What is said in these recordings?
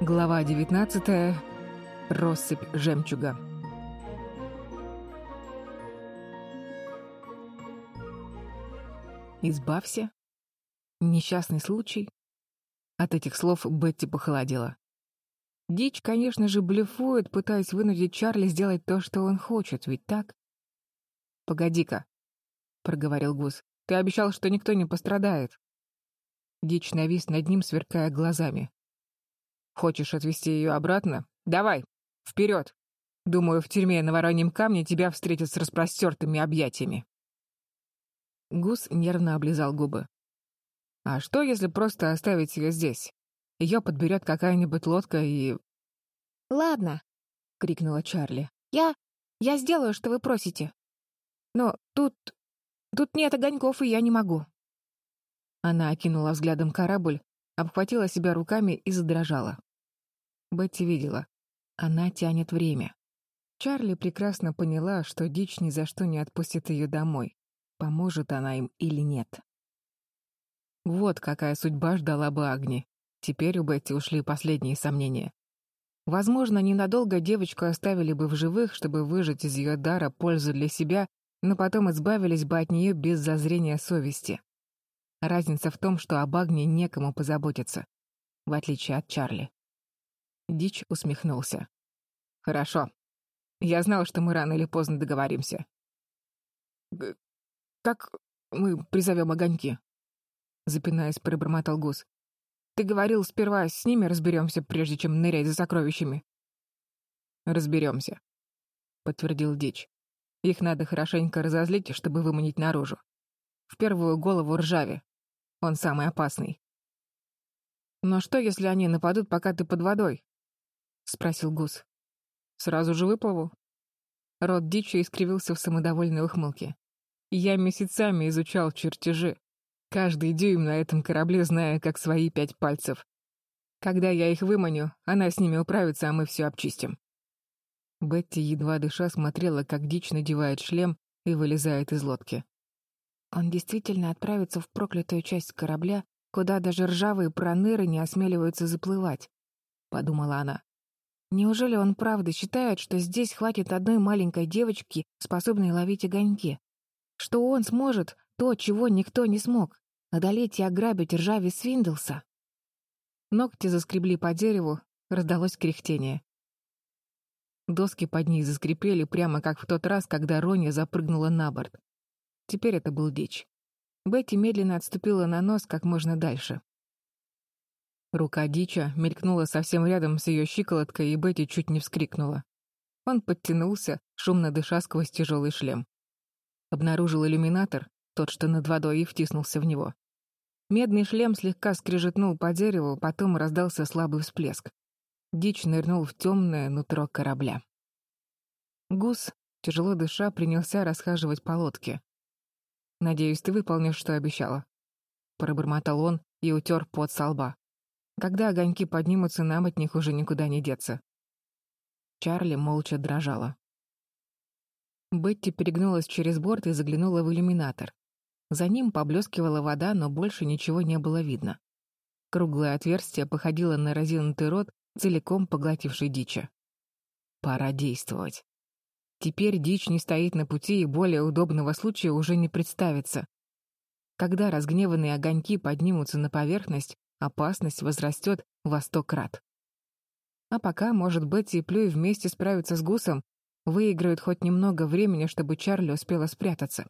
Глава 19. Россыпь жемчуга. Избавься. Несчастный случай. От этих слов Бетти похолодела. Дичь, конечно же, блефует, пытаясь вынудить Чарли сделать то, что он хочет, ведь так? «Погоди-ка», — проговорил Гус, — «ты обещал, что никто не пострадает». Дичь навис над ним, сверкая глазами. «Хочешь отвезти ее обратно? Давай, вперед! Думаю, в тюрьме на Вороньем камне тебя встретят с распростертыми объятиями». Гус нервно облизал губы. «А что, если просто оставить ее здесь? Ее подберет какая-нибудь лодка и...» «Ладно», — крикнула Чарли. «Я... я сделаю, что вы просите. Но тут... тут нет огоньков, и я не могу». Она окинула взглядом корабль, обхватила себя руками и задрожала. Бетти видела. Она тянет время. Чарли прекрасно поняла, что дичь ни за что не отпустит ее домой поможет она им или нет. Вот какая судьба ждала бы Агни. Теперь у Бетти ушли последние сомнения. Возможно, ненадолго девочку оставили бы в живых, чтобы выжать из ее дара пользу для себя, но потом избавились бы от нее без зазрения совести. Разница в том, что об Агне некому позаботиться, в отличие от Чарли. Дич усмехнулся. «Хорошо. Я знал, что мы рано или поздно договоримся. «Как мы призовем огоньки?» Запинаясь, пробормотал Гус. «Ты говорил, сперва с ними разберемся, прежде чем нырять за сокровищами». «Разберемся», — подтвердил Дич. «Их надо хорошенько разозлить, чтобы выманить наружу. В первую голову ржаве. Он самый опасный». «Но что, если они нападут, пока ты под водой?» — спросил Гус. «Сразу же выплыву». Рот Дича искривился в самодовольной ухмылке. Я месяцами изучал чертежи. Каждый дюйм на этом корабле зная, как свои пять пальцев. Когда я их выманю, она с ними управится, а мы все обчистим. Бетти, едва дыша, смотрела, как дичь надевает шлем и вылезает из лодки. Он действительно отправится в проклятую часть корабля, куда даже ржавые проныры не осмеливаются заплывать, — подумала она. Неужели он правда считает, что здесь хватит одной маленькой девочки, способной ловить огоньки? что он сможет то, чего никто не смог — одолеть и ограбить ржави Свиндлса. Ногти заскребли по дереву, раздалось кряхтение. Доски под ней заскрипели прямо как в тот раз, когда Ронья запрыгнула на борт. Теперь это был дичь. Бетти медленно отступила на нос как можно дальше. Рука дича мелькнула совсем рядом с ее щиколоткой, и Бетти чуть не вскрикнула. Он подтянулся, шумно дыша сквозь тяжелый шлем. Обнаружил иллюминатор, тот, что над водой, и втиснулся в него. Медный шлем слегка скрежетнул по дереву, потом раздался слабый всплеск. Дичь нырнул в темное нутро корабля. Гус, тяжело дыша, принялся расхаживать по лодке. «Надеюсь, ты выполнишь, что обещала», — пробормотал он и утер пот со лба. «Когда огоньки поднимутся, нам от них уже никуда не деться». Чарли молча дрожала. Бетти перегнулась через борт и заглянула в иллюминатор. За ним поблескивала вода, но больше ничего не было видно. Круглое отверстие походило на разинутый рот, целиком поглотивший дичи. Пора действовать. Теперь дичь не стоит на пути, и более удобного случая уже не представится. Когда разгневанные огоньки поднимутся на поверхность, опасность возрастет во сто крат. А пока, может, Бетти и Плюй вместе справятся с Гусом, выиграют хоть немного времени, чтобы Чарли успела спрятаться.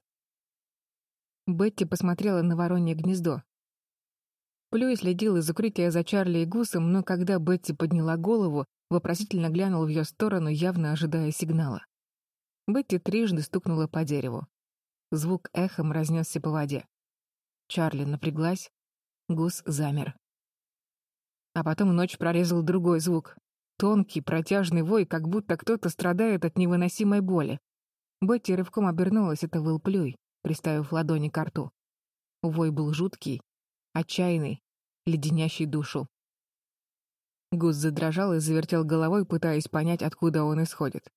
Бетти посмотрела на воронье гнездо. Плюй следил из укрытия за Чарли и Гусом, но когда Бетти подняла голову, вопросительно глянул в ее сторону, явно ожидая сигнала. Бетти трижды стукнула по дереву. Звук эхом разнесся по воде. Чарли напряглась, Гус замер. А потом ночь прорезал другой звук, Тонкий, протяжный вой, как будто кто-то страдает от невыносимой боли. Бетти рывком обернулась, это выл плюй, приставив ладони к рту. Вой был жуткий, отчаянный, леденящий душу. Гус задрожал и завертел головой, пытаясь понять, откуда он исходит.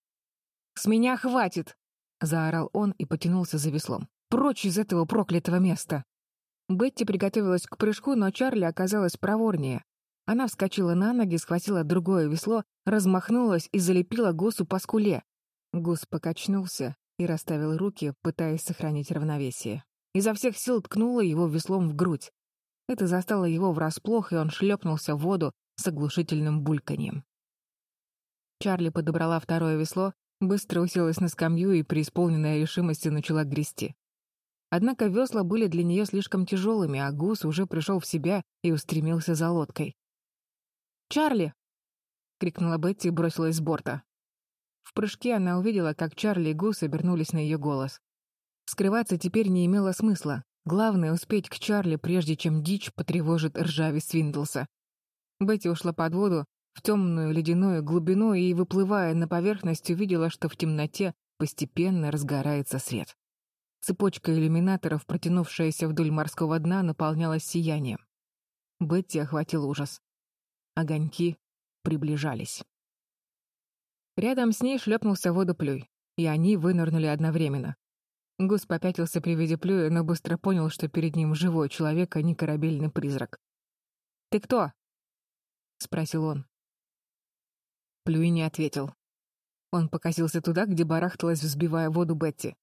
«С меня хватит!» — заорал он и потянулся за веслом. «Прочь из этого проклятого места!» Бетти приготовилась к прыжку, но Чарли оказалась проворнее. Она вскочила на ноги, схватила другое весло, размахнулась и залепила Гусу по скуле. Гус покачнулся и расставил руки, пытаясь сохранить равновесие. Изо всех сил ткнула его веслом в грудь. Это застало его врасплох, и он шлепнулся в воду с оглушительным бульканьем. Чарли подобрала второе весло, быстро уселась на скамью и, преисполненная решимости, начала грести. Однако весла были для нее слишком тяжелыми, а гус уже пришел в себя и устремился за лодкой. «Чарли!» — крикнула Бетти и бросилась с борта. В прыжке она увидела, как Чарли и Гус обернулись на ее голос. Скрываться теперь не имело смысла. Главное — успеть к Чарли, прежде чем дичь потревожит ржави Свиндлса. Бетти ушла под воду, в темную ледяную глубину и, выплывая на поверхность, увидела, что в темноте постепенно разгорается свет. Цепочка иллюминаторов, протянувшаяся вдоль морского дна, наполнялась сиянием. Бетти охватил ужас. Огоньки приближались. Рядом с ней шлепнулся водоплюй, и они вынырнули одновременно. Гус попятился при виде плюя, но быстро понял, что перед ним живой человек, а не корабельный призрак. «Ты кто?» — спросил он. Плюй не ответил. Он покосился туда, где барахталась, взбивая воду Бетти.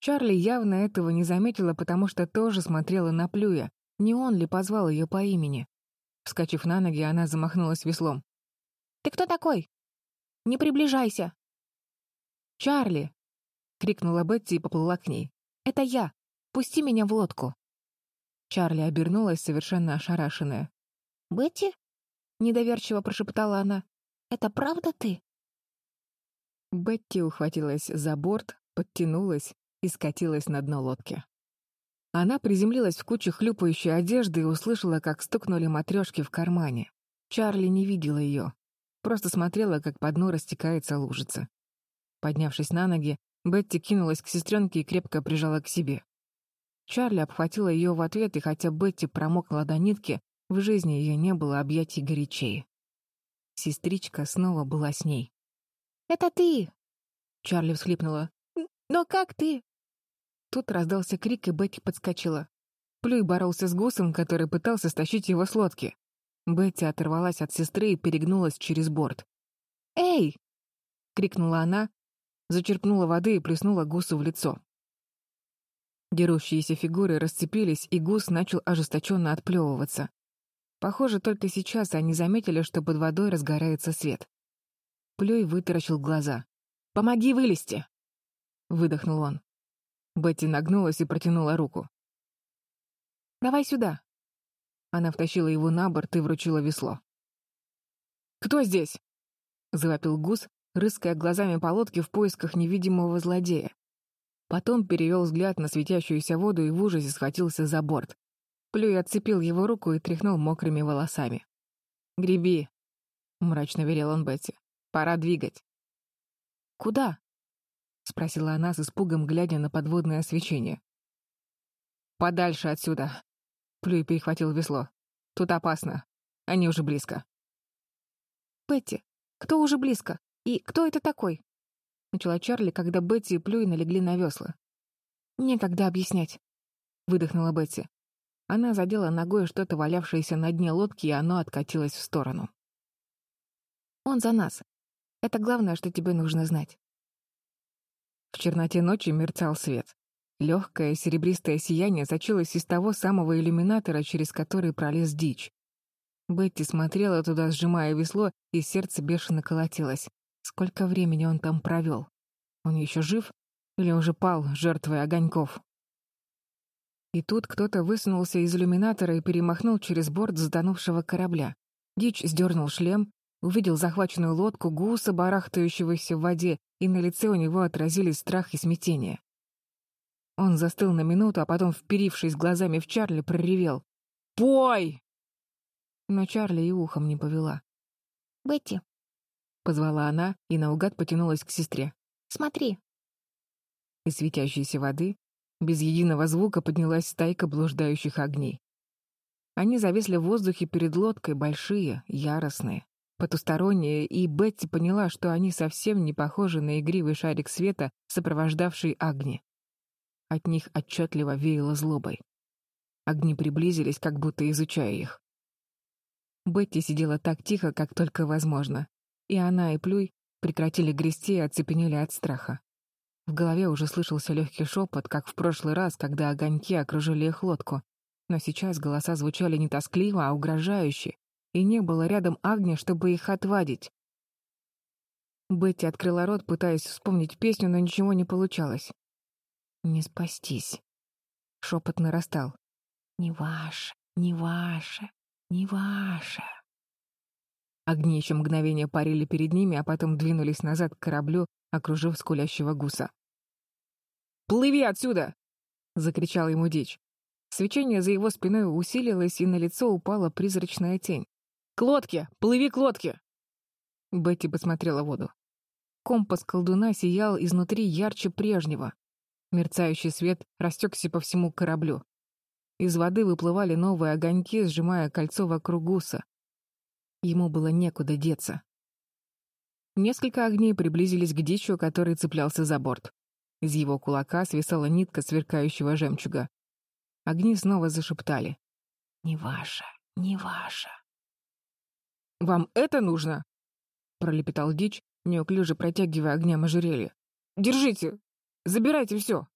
Чарли явно этого не заметила, потому что тоже смотрела на Плюя. Не он ли позвал ее по имени? Вскочив на ноги, она замахнулась веслом. «Ты кто такой? Не приближайся!» «Чарли!» — крикнула Бетти и поплыла к ней. «Это я! Пусти меня в лодку!» Чарли обернулась, совершенно ошарашенная. «Бетти?» — недоверчиво прошептала она. Это правда ты?» Бетти ухватилась за борт, подтянулась и скатилась на дно лодки. Она приземлилась в куче хлюпающей одежды и услышала, как стукнули матрешки в кармане. Чарли не видела ее, просто смотрела, как по дну растекается лужица. Поднявшись на ноги, Бетти кинулась к сестренке и крепко прижала к себе. Чарли обхватила ее в ответ, и хотя Бетти промокла до нитки, в жизни ее не было объятий горячей. Сестричка снова была с ней. «Это ты!» Чарли всхлипнула. «Но как ты?» Тут раздался крик, и Бетти подскочила. Плюй боролся с гусом, который пытался стащить его с лодки. Бетти оторвалась от сестры и перегнулась через борт. «Эй!» — крикнула она, зачерпнула воды и плеснула гусу в лицо. Дерущиеся фигуры расцепились, и гус начал ожесточенно отплевываться. Похоже, только сейчас они заметили, что под водой разгорается свет. Плюй вытаращил глаза. «Помоги вылезти!» — выдохнул он. Бетти нагнулась и протянула руку. «Давай сюда!» Она втащила его на борт и вручила весло. «Кто здесь?» — завопил гус, рыская глазами по лодке в поисках невидимого злодея. Потом перевел взгляд на светящуюся воду и в ужасе схватился за борт. Плюй отцепил его руку и тряхнул мокрыми волосами. «Греби!» — мрачно велел он Бетти. «Пора двигать». «Куда?» — спросила она с испугом, глядя на подводное освещение. «Подальше отсюда!» — Плюй перехватил весло. «Тут опасно. Они уже близко». «Бетти, кто уже близко? И кто это такой?» — начала Чарли, когда Бетти и Плюй налегли на весла. «Некогда объяснять», — выдохнула Бетти. Она задела ногой что-то, валявшееся на дне лодки, и оно откатилось в сторону. «Он за нас. Это главное, что тебе нужно знать». В черноте ночи мерцал свет. Легкое серебристое сияние сочилось из того самого иллюминатора, через который пролез дичь. Бетти смотрела туда, сжимая весло, и сердце бешено колотилось. Сколько времени он там провел? Он еще жив или уже пал, жертвой огоньков? И тут кто-то высунулся из иллюминатора и перемахнул через борт затонувшего корабля. Дич сдернул шлем, увидел захваченную лодку гуса, барахтающегося в воде, и на лице у него отразились страх и смятение. Он застыл на минуту, а потом, вперившись глазами в Чарли, проревел. «Пой!» Но Чарли и ухом не повела. «Бетти», — позвала она и наугад потянулась к сестре. «Смотри». Из светящейся воды без единого звука поднялась стайка блуждающих огней. Они зависли в воздухе перед лодкой, большие, яростные, потусторонние, и Бетти поняла, что они совсем не похожи на игривый шарик света, сопровождавший огни. От них отчетливо веяло злобой. Огни приблизились, как будто изучая их. Бетти сидела так тихо, как только возможно. И она, и Плюй прекратили грести и оцепенели от страха. В голове уже слышался легкий шепот, как в прошлый раз, когда огоньки окружили их лодку. Но сейчас голоса звучали не тоскливо, а угрожающе, и не было рядом Агни, чтобы их отвадить. Бетти открыла рот, пытаясь вспомнить песню, но ничего не получалось. «Не спастись». Шепот нарастал. «Не ваше, не ваше, не ваше». Огни еще мгновение парили перед ними, а потом двинулись назад к кораблю, окружив скулящего гуса. «Плыви отсюда!» — закричал ему дичь. Свечение за его спиной усилилось, и на лицо упала призрачная тень. «К лодке! Плыви к лодке!» Бетти посмотрела в воду. Компас колдуна сиял изнутри ярче прежнего. Мерцающий свет растекся по всему кораблю. Из воды выплывали новые огоньки, сжимая кольцо вокруг гуса. Ему было некуда деться. Несколько огней приблизились к дичу, который цеплялся за борт. Из его кулака свисала нитка сверкающего жемчуга. Огни снова зашептали. «Не ваша, не ваша». «Вам это нужно?» — пролепетал дичь, неуклюже протягивая огням ожерелье. «Держите! Забирайте все!»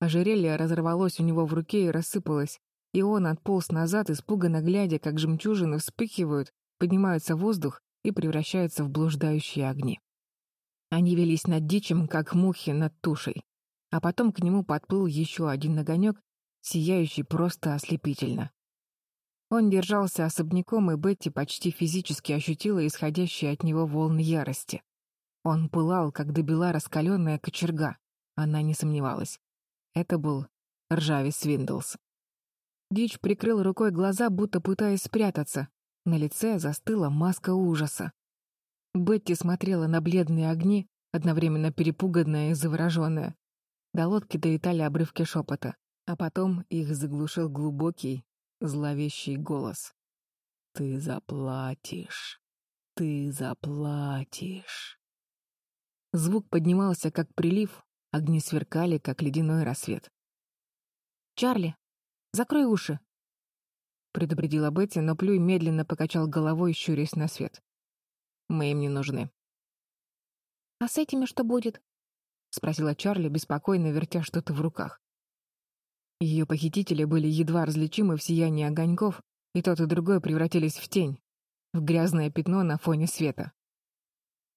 Ожерелье разорвалось у него в руке и рассыпалось, и он отполз назад, испуганно глядя, как жемчужины вспыхивают, поднимаются в воздух и превращаются в блуждающие огни. Они велись над дичем, как мухи над тушей. А потом к нему подплыл еще один огонек, сияющий просто ослепительно. Он держался особняком, и Бетти почти физически ощутила исходящие от него волны ярости. Он пылал, как добила раскаленная кочерга. Она не сомневалась. Это был Ржавис Свиндлс. Дич прикрыл рукой глаза, будто пытаясь спрятаться. На лице застыла маска ужаса. Бетти смотрела на бледные огни, одновременно перепуганная и завороженная. До лодки долетали обрывки шепота, а потом их заглушил глубокий, зловещий голос. «Ты заплатишь! Ты заплатишь!» Звук поднимался, как прилив, огни сверкали, как ледяной рассвет. «Чарли, Закрой уши!» Предупредила Бетти, но Плюй медленно покачал головой, щурясь на свет. «Мы им не нужны». «А с этими что будет?» — спросила Чарли, беспокойно вертя что-то в руках. Ее похитители были едва различимы в сиянии огоньков, и тот и другой превратились в тень, в грязное пятно на фоне света.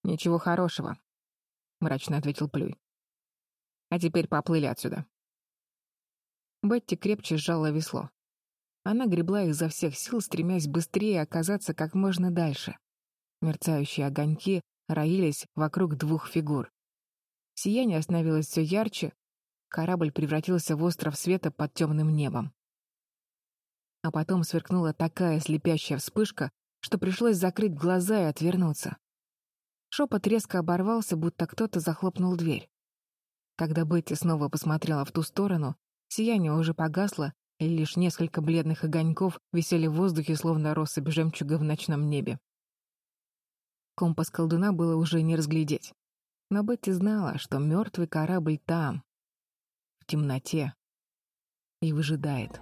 «Ничего хорошего», — мрачно ответил Плюй. «А теперь поплыли отсюда». Бетти крепче сжала весло. Она гребла изо всех сил, стремясь быстрее оказаться как можно дальше. Мерцающие огоньки роились вокруг двух фигур. Сияние становилось все ярче, корабль превратился в остров света под темным небом. А потом сверкнула такая слепящая вспышка, что пришлось закрыть глаза и отвернуться. Шепот резко оборвался, будто кто-то захлопнул дверь. Когда Бетти снова посмотрела в ту сторону, Сияние уже погасло, и лишь несколько бледных огоньков висели в воздухе, словно россыпь жемчуга в ночном небе. Компас колдуна было уже не разглядеть. Но Бетти знала, что мертвый корабль там, в темноте, и выжидает.